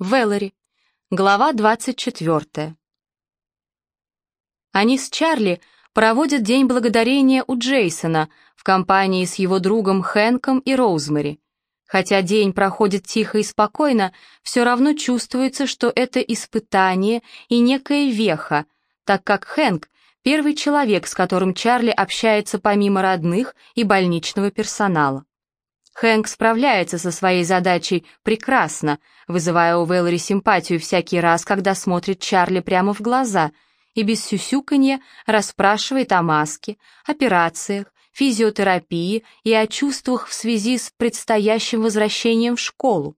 Вэллори. Глава 24. Они с Чарли проводят День Благодарения у Джейсона в компании с его другом Хэнком и Роузмери. Хотя день проходит тихо и спокойно, все равно чувствуется, что это испытание и некая веха, так как Хэнк — первый человек, с которым Чарли общается помимо родных и больничного персонала. Хэнк справляется со своей задачей прекрасно, вызывая у Вэллори симпатию всякий раз, когда смотрит Чарли прямо в глаза и без сюсюканья расспрашивает о маске, операциях, физиотерапии и о чувствах в связи с предстоящим возвращением в школу.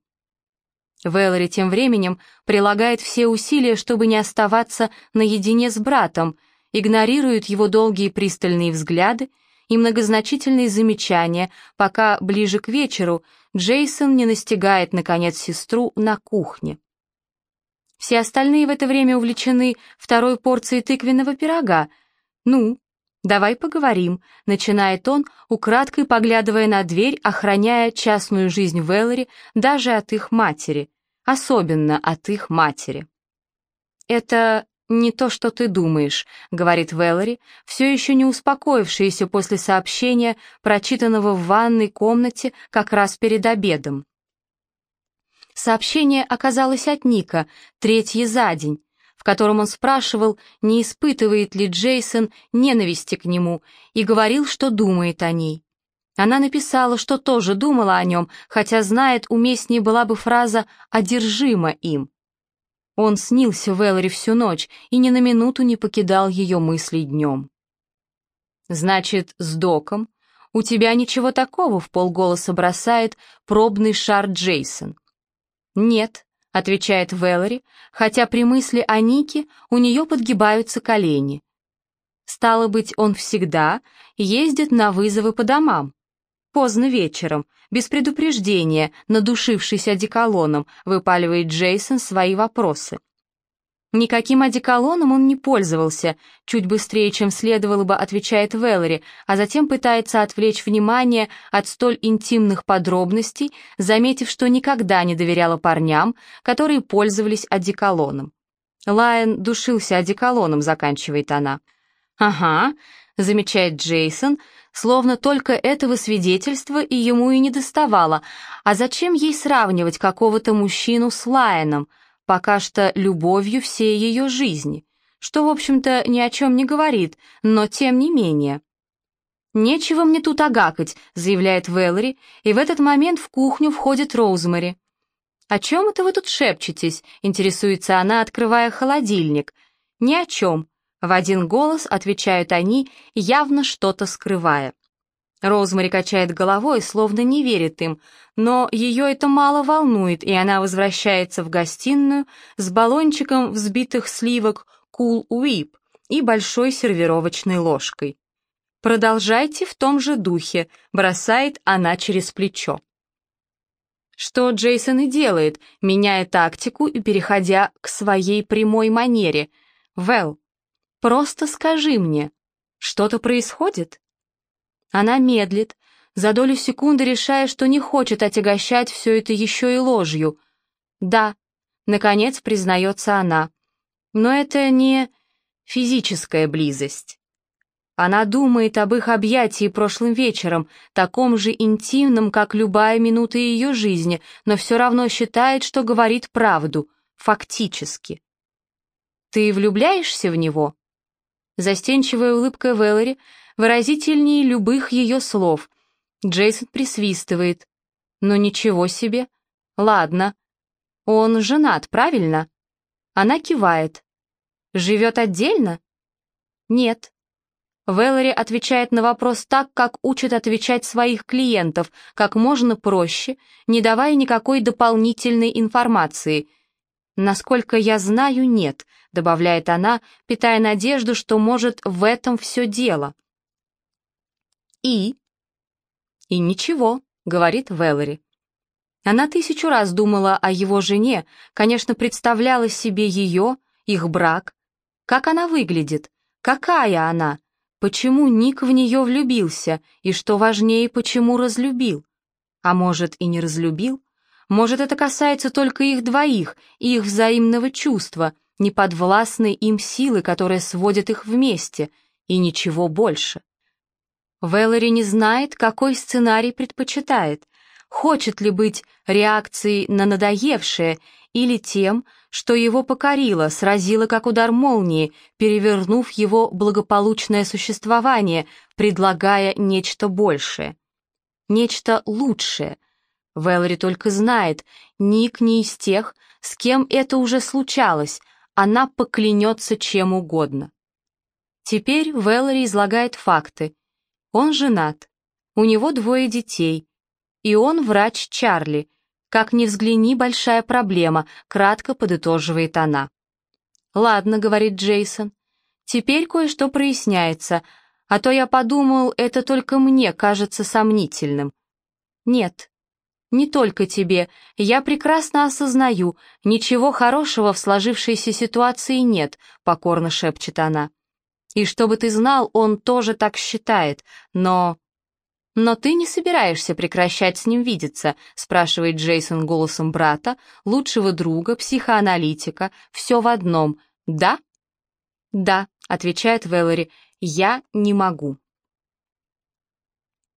Вэллори тем временем прилагает все усилия, чтобы не оставаться наедине с братом, игнорирует его долгие пристальные взгляды и многозначительные замечания, пока ближе к вечеру Джейсон не настигает, наконец, сестру на кухне. Все остальные в это время увлечены второй порцией тыквенного пирога. «Ну, давай поговорим», — начинает он, украдкой поглядывая на дверь, охраняя частную жизнь Вэллори даже от их матери, особенно от их матери. «Это «Не то, что ты думаешь», — говорит Вэллори, все еще не успокоившаяся после сообщения, прочитанного в ванной комнате как раз перед обедом. Сообщение оказалось от Ника, третье за день, в котором он спрашивал, не испытывает ли Джейсон ненависти к нему, и говорил, что думает о ней. Она написала, что тоже думала о нем, хотя знает, уместнее была бы фраза «одержима им». Он снился Вэлори всю ночь и ни на минуту не покидал ее мыслей днем. «Значит, с доком у тебя ничего такого?» — в полголоса бросает пробный шар Джейсон. «Нет», — отвечает Вэлори, хотя при мысли о Нике у нее подгибаются колени. «Стало быть, он всегда ездит на вызовы по домам. Поздно вечером, без предупреждения, надушившись одеколоном, выпаливает Джейсон свои вопросы. Никаким одеколоном он не пользовался, чуть быстрее, чем следовало бы, отвечает Вэллори, а затем пытается отвлечь внимание от столь интимных подробностей, заметив, что никогда не доверяла парням, которые пользовались одеколоном. Лайон душился одеколоном, заканчивает она. «Ага», — замечает Джейсон, словно только этого свидетельства и ему и не доставало. А зачем ей сравнивать какого-то мужчину с Лайоном, пока что любовью всей ее жизни, что, в общем-то, ни о чем не говорит, но тем не менее. «Нечего мне тут агакать», — заявляет Вэллори, и в этот момент в кухню входит Роузмари. «О чем это вы тут шепчетесь?» — интересуется она, открывая холодильник. «Ни о чем», в один голос отвечают они, явно что-то скрывая. Розмари качает головой, словно не верит им, но ее это мало волнует, и она возвращается в гостиную с баллончиком взбитых сливок Cool Whip и большой сервировочной ложкой. «Продолжайте в том же духе», — бросает она через плечо. Что Джейсон и делает, меняя тактику и переходя к своей прямой манере. «Вэл, Просто скажи мне, что-то происходит?» Она медлит, за долю секунды решая, что не хочет отягощать все это еще и ложью. «Да», — наконец признается она, — «но это не физическая близость». Она думает об их объятии прошлым вечером, таком же интимном, как любая минута ее жизни, но все равно считает, что говорит правду, фактически. «Ты влюбляешься в него?» Застенчивая улыбка Вэллори выразительнее любых ее слов. Джейсон присвистывает. «Ну ничего себе. Ладно. Он женат, правильно?» Она кивает. «Живет отдельно?» «Нет». Вэллори отвечает на вопрос так, как учат отвечать своих клиентов, как можно проще, не давая никакой дополнительной информации. «Насколько я знаю, нет», — добавляет она, питая надежду, что, может, в этом все дело. «И?» «И ничего», — говорит Вэллори. Она тысячу раз думала о его жене, конечно, представляла себе ее, их брак. Как она выглядит? Какая она? Почему Ник в нее влюбился? И что важнее, почему разлюбил? А может, и не разлюбил? Может, это касается только их двоих и их взаимного чувства, неподвластной им силы, которая сводит их вместе, и ничего больше. Вэллори не знает, какой сценарий предпочитает, хочет ли быть реакцией на надоевшее или тем, что его покорило, сразило как удар молнии, перевернув его благополучное существование, предлагая нечто большее. Нечто лучшее. Вэлори только знает, Ник не из тех, с кем это уже случалось, она поклянется чем угодно. Теперь Вэлори излагает факты. Он женат, у него двое детей, и он врач Чарли. Как ни взгляни, большая проблема, кратко подытоживает она. «Ладно», — говорит Джейсон, — «теперь кое-что проясняется, а то я подумал, это только мне кажется сомнительным». «Нет, не только тебе. Я прекрасно осознаю, ничего хорошего в сложившейся ситуации нет», — покорно шепчет она. «И чтобы ты знал, он тоже так считает, но...» «Но ты не собираешься прекращать с ним видеться?» — спрашивает Джейсон голосом брата, лучшего друга, психоаналитика, все в одном. «Да?» «Да», — отвечает Вэллори, — «я не могу».